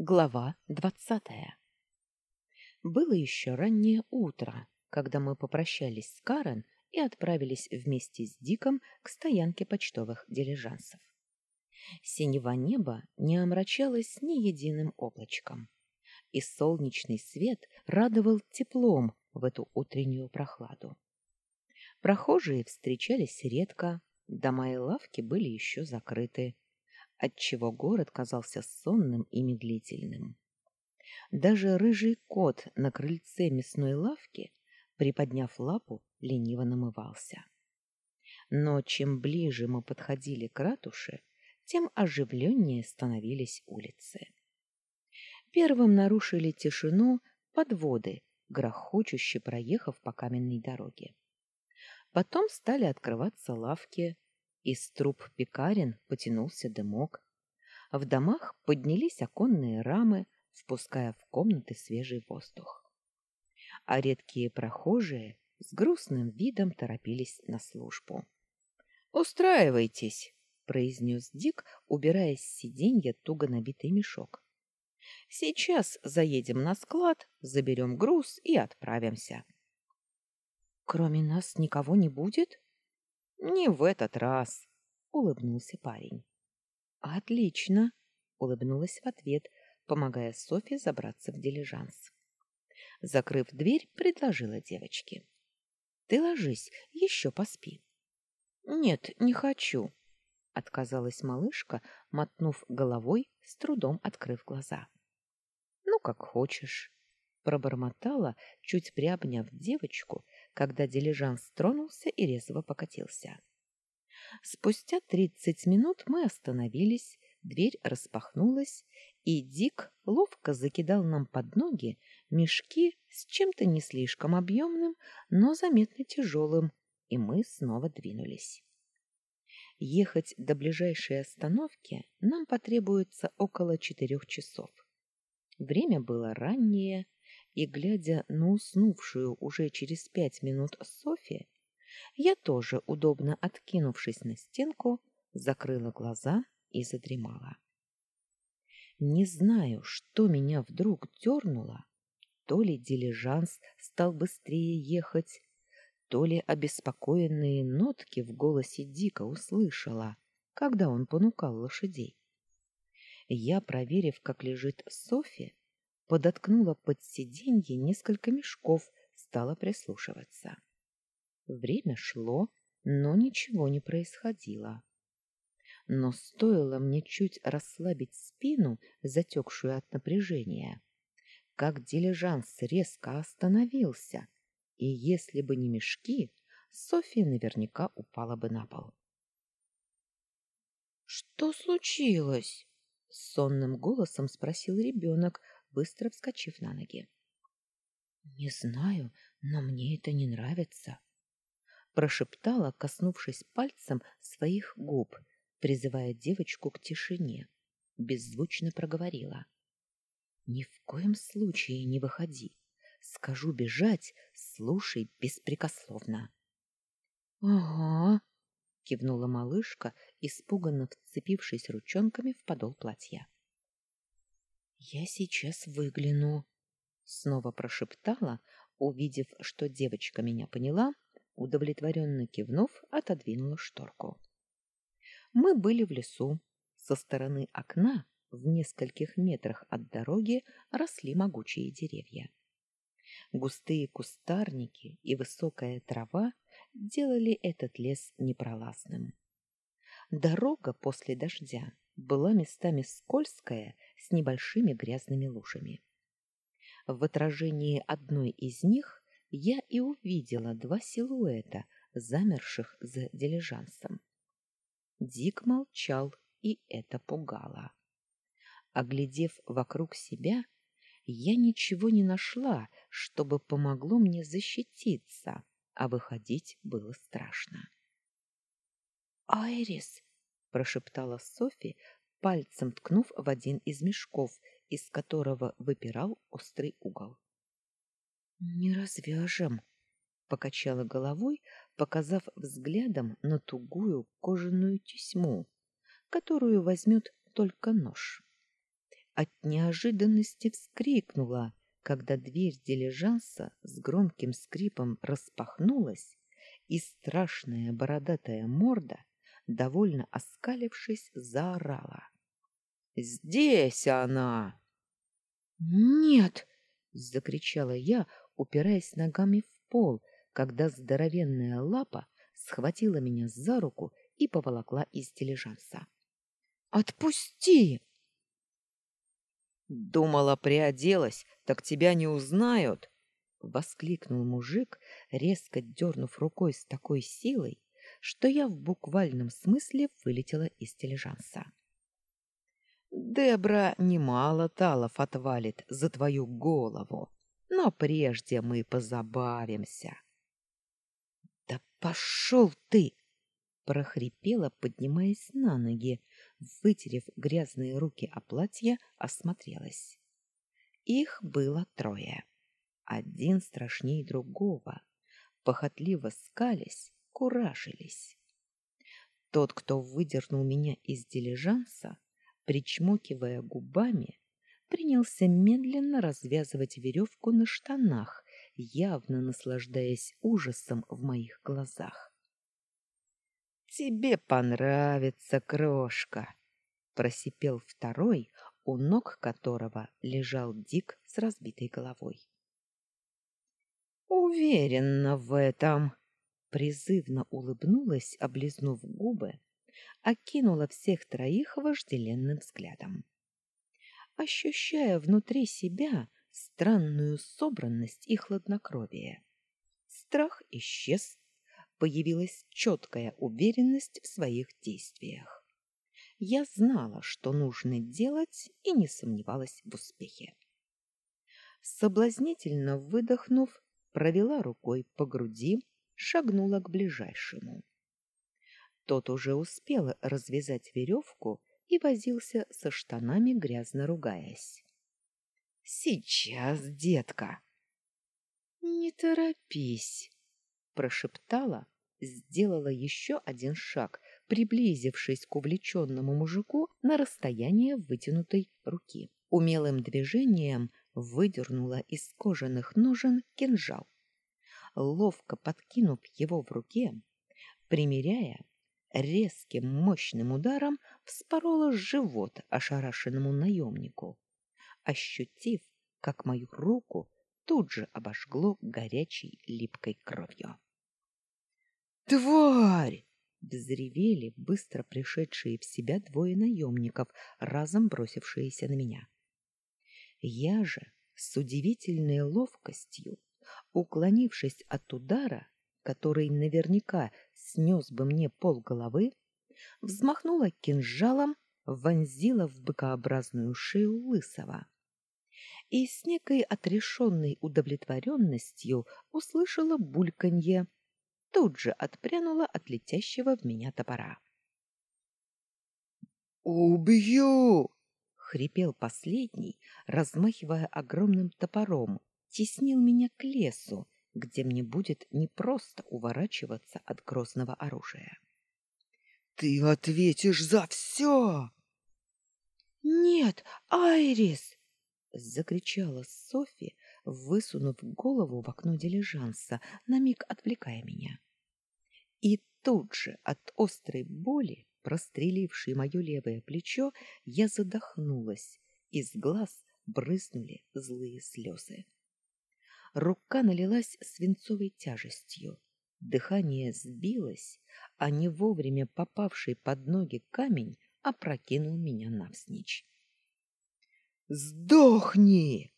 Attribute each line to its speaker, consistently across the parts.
Speaker 1: Глава двадцатая Было еще раннее утро, когда мы попрощались с Карен и отправились вместе с Диком к стоянке почтовых дилижансов. Синего неба не омрачалось ни единым облачком, и солнечный свет радовал теплом в эту утреннюю прохладу. Прохожие встречались редко, дома и лавки были еще закрыты, отчего город казался сонным и медлительным. Даже рыжий кот на крыльце мясной лавки, приподняв лапу, лениво намывался. Но чем ближе мы подходили к ратуше, тем оживленнее становились улицы. Первым нарушили тишину подводы, грохочуще проехав по каменной дороге. Потом стали открываться лавки, из труб пекарен потянулся дымок. В домах поднялись оконные рамы, впуская в комнаты свежий воздух. А редкие прохожие с грустным видом торопились на службу. «Устраивайтесь!» — произнес Дик, убирая с сиденья туго набитый мешок. «Сейчас заедем на склад, заберем груз и отправимся». «Кроме нас никого не будет?» Не в этот раз, улыбнулся парень. Отлично, улыбнулась в ответ, помогая Софье забраться в дилижанс. Закрыв дверь, предложила девочке: "Ты ложись, еще поспи". "Нет, не хочу", отказалась малышка, мотнув головой, с трудом открыв глаза. "Ну как хочешь", пробормотала, чуть приобняв девочку когда дилижанс тронулся и резво покатился. Спустя тридцать минут мы остановились, дверь распахнулась, и Дик ловко закидал нам под ноги мешки с чем-то не слишком объемным, но заметно тяжелым, и мы снова двинулись. Ехать до ближайшей остановки нам потребуется около четырех часов. Время было раннее, и, глядя на уснувшую уже через пять минут Софи, я тоже, удобно откинувшись на стенку, закрыла глаза и задремала. Не знаю, что меня вдруг дернуло, то ли дилижанс стал быстрее ехать, то ли обеспокоенные нотки в голосе Дика услышала, когда он понукал лошадей. Я, проверив, как лежит Софи, подоткнула под сиденье несколько мешков, стала прислушиваться. Время шло, но ничего не происходило. Но стоило мне чуть расслабить спину, затекшую от напряжения, как дилижанс резко остановился, и если бы не мешки, Софья наверняка упала бы на пол. «Что случилось?» — сонным голосом спросил ребенок, быстро вскочив на ноги. Не знаю, но мне это не нравится, прошептала, коснувшись пальцем своих губ, призывая девочку к тишине. Беззвучно проговорила: Ни в коем случае не выходи. Скажу бежать, слушай беспрекословно. Ага, кивнула малышка, испуганно вцепившись ручонками в подол платья. Я сейчас выгляну, снова прошептала, увидев, что девочка меня поняла, удовлетворенно кивнув, отодвинула шторку. Мы были в лесу. Со стороны окна, в нескольких метрах от дороги, росли могучие деревья. Густые кустарники и высокая трава делали этот лес непролазным. Дорога после дождя была местами скользкая с небольшими грязными лужами. В отражении одной из них я и увидела два силуэта, замерших за дилижансом. Дик молчал, и это пугало. Оглядев вокруг себя, я ничего не нашла, чтобы помогло мне защититься, а выходить было страшно. «Айрис!» — прошептала Софи, пальцем ткнув в один из мешков, из которого выпирал острый угол. «Не развяжем», — покачала головой, показав взглядом на тугую кожаную тесьму, которую возьмет только нож. От неожиданности вскрикнула, когда дверь дилижанса с громким скрипом распахнулась, и страшная бородатая морда, довольно оскалившись, заорала. «Здесь она!» «Нет!» — закричала я, упираясь ногами в пол, когда здоровенная лапа схватила меня за руку и поволокла из дилижанса. «Отпусти!» «Думала, приоделась, так тебя не узнают!» — воскликнул мужик, резко дернув рукой с такой силой, что я в буквальном смысле вылетела из дилижанса. «Дебра немало талов отвалит за твою голову, но прежде мы позабавимся». «Да пошел ты!» — прохрипела, поднимаясь на ноги, вытерев грязные руки о платье, осмотрелась. Их было трое. Один страшней другого. Похотливо скались, куражились. Тот, кто выдернул меня из дилижанса, причмокивая губами, принялся медленно развязывать веревку на штанах, явно наслаждаясь ужасом в моих глазах. «Тебе понравится, крошка!» — просипел второй, у ног которого лежал Дик с разбитой головой. «Уверена в этом!» — призывно улыбнулась, облизнув губы, окинула всех троих вожделенным взглядом. Ощущая внутри себя странную собранность и хладнокровие. Страх исчез, появилась четкая уверенность в своих действиях. Я знала, что нужно делать, и не сомневалась в успехе. Соблазнительно выдохнув, провела рукой по груди, шагнула к ближайшему. Тот уже успел развязать веревку и возился со штанами, грязно ругаясь. «Сейчас, детка!» «Не торопись!» прошептала, сделала еще один шаг, приблизившись к увлеченному мужику на расстояние вытянутой руки. Умелым движением выдернула из кожаных ножен кинжал. Ловко подкинув его в руке, примеряя, резким мощным ударом вспорола живот ошарашенному наемнику, ощутив, как мою руку тут же обожгло горячей липкой кровью. «Тварь!» — взревели быстро пришедшие в себя двое наемников, разом бросившиеся на меня. Я же с удивительной ловкостью, уклонившись от удара, который наверняка снес бы мне полголовы, взмахнула кинжалом, вонзила в быкообразную шею лысого. И с некой отрешенной удовлетворенностью услышала бульканье, тут же отпрянула от летящего в меня топора. «Убью!» — хрипел последний, размахивая огромным топором, теснил меня к лесу, где мне будет непросто уворачиваться от грозного оружия. «Ты ответишь за все!» «Нет, Айрис!» — закричала Софи, высунув голову в окно дилижанса, на миг отвлекая меня. И тут же от острой боли, прострелившей мое левое плечо, я задохнулась, из глаз брызнули злые слезы. Рука налилась свинцовой тяжестью, дыхание сбилось, а не вовремя попавший под ноги камень опрокинул меня навзничь. «Сдохни!»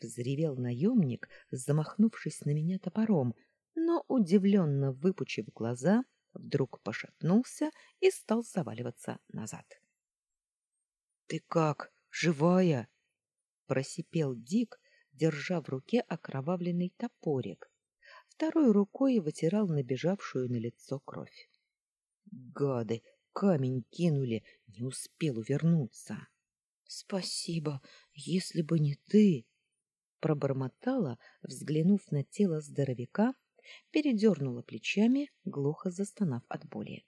Speaker 1: взревел наемник, замахнувшись на меня топором, но удивленно выпучив глаза, вдруг пошатнулся и стал заваливаться назад. Ты как, живая? просипел Дик, держа в руке окровавленный топорик. Второй рукой вытирал набежавшую на лицо кровь. Гады, камень кинули, не успел увернуться. Спасибо, если бы не ты пробормотала, взглянув на тело здоровяка, передернула плечами, глухо застонав от боли.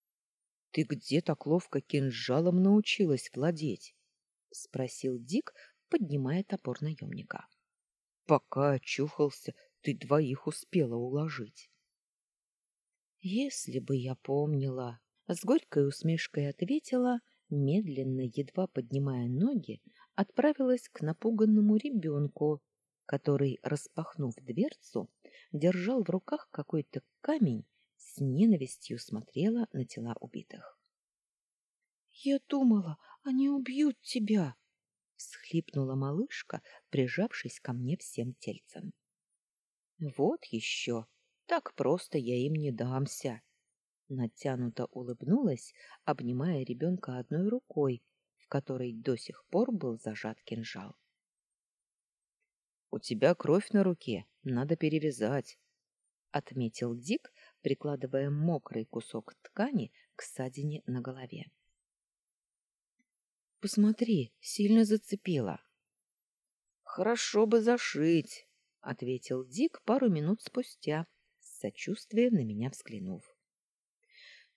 Speaker 1: — Ты где так ловко кинжалом научилась владеть? — спросил Дик, поднимая топор наемника. — Пока очухался, ты двоих успела уложить. — Если бы я помнила, — с горькой усмешкой ответила, медленно, едва поднимая ноги, отправилась к напуганному ребенку, который, распахнув дверцу, держал в руках какой-то камень, с ненавистью смотрела на тела убитых. — Я думала, они убьют тебя, — всхлипнула малышка, прижавшись ко мне всем тельцем. — Вот еще! Так просто я им не дамся! Натянуто улыбнулась, обнимая ребенка одной рукой, в которой до сих пор был зажат кинжал. — У тебя кровь на руке, надо перевязать, — отметил Дик, прикладывая мокрый кусок ткани к ссадине на голове. Посмотри, сильно зацепила. Хорошо бы зашить, ответил Дик пару минут спустя, с сочувствием на меня взглянув.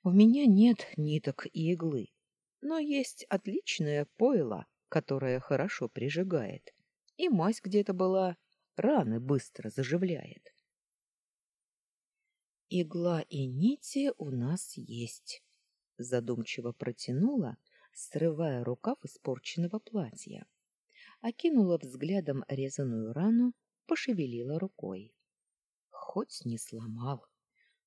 Speaker 1: У меня нет ниток и иглы, но есть отличное пойло, которое хорошо прижигает. И мазь где-то была, раны быстро заживляет. Игла и нити у нас есть, задумчиво протянула, срывая рукав испорченного платья. Окинула взглядом резаную рану, пошевелила рукой. Хоть не сломал.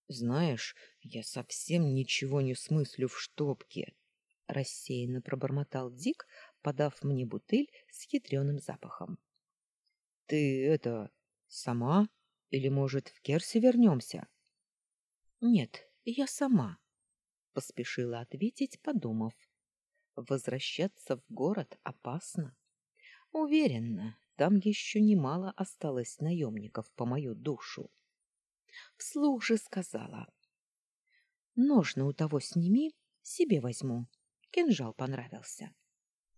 Speaker 1: Знаешь, я совсем ничего не смыслю в штопке, рассеянно пробормотал Дик, подав мне бутыль с ядреным запахом. Ты это сама или, может, в Керси вернемся? Нет, я сама, поспешила ответить, подумав. Возвращаться в город опасно. Уверена, там еще немало осталось наемников по мою душу. Вслух же сказала. Ножны у того сними, себе возьму. Кинжал понравился.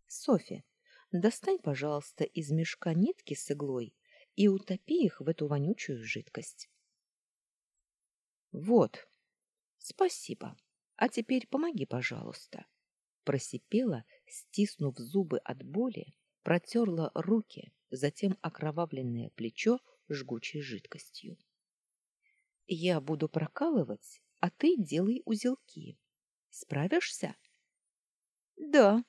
Speaker 1: Софи, достань, пожалуйста, из мешка нитки с иглой и утопи их в эту вонючую жидкость. Вот. Спасибо. А теперь помоги, пожалуйста просипела, стиснув зубы от боли, протерла руки, затем окровавленное плечо жгучей жидкостью. Я буду прокалывать, а ты делай узелки. Справишься? Да,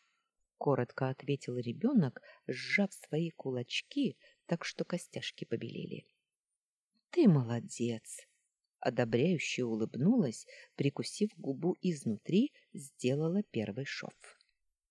Speaker 1: коротко ответил ребенок, сжав свои кулачки, так что костяшки побелели. Ты молодец, одобряюще улыбнулась, прикусив губу изнутри, сделала первый шов.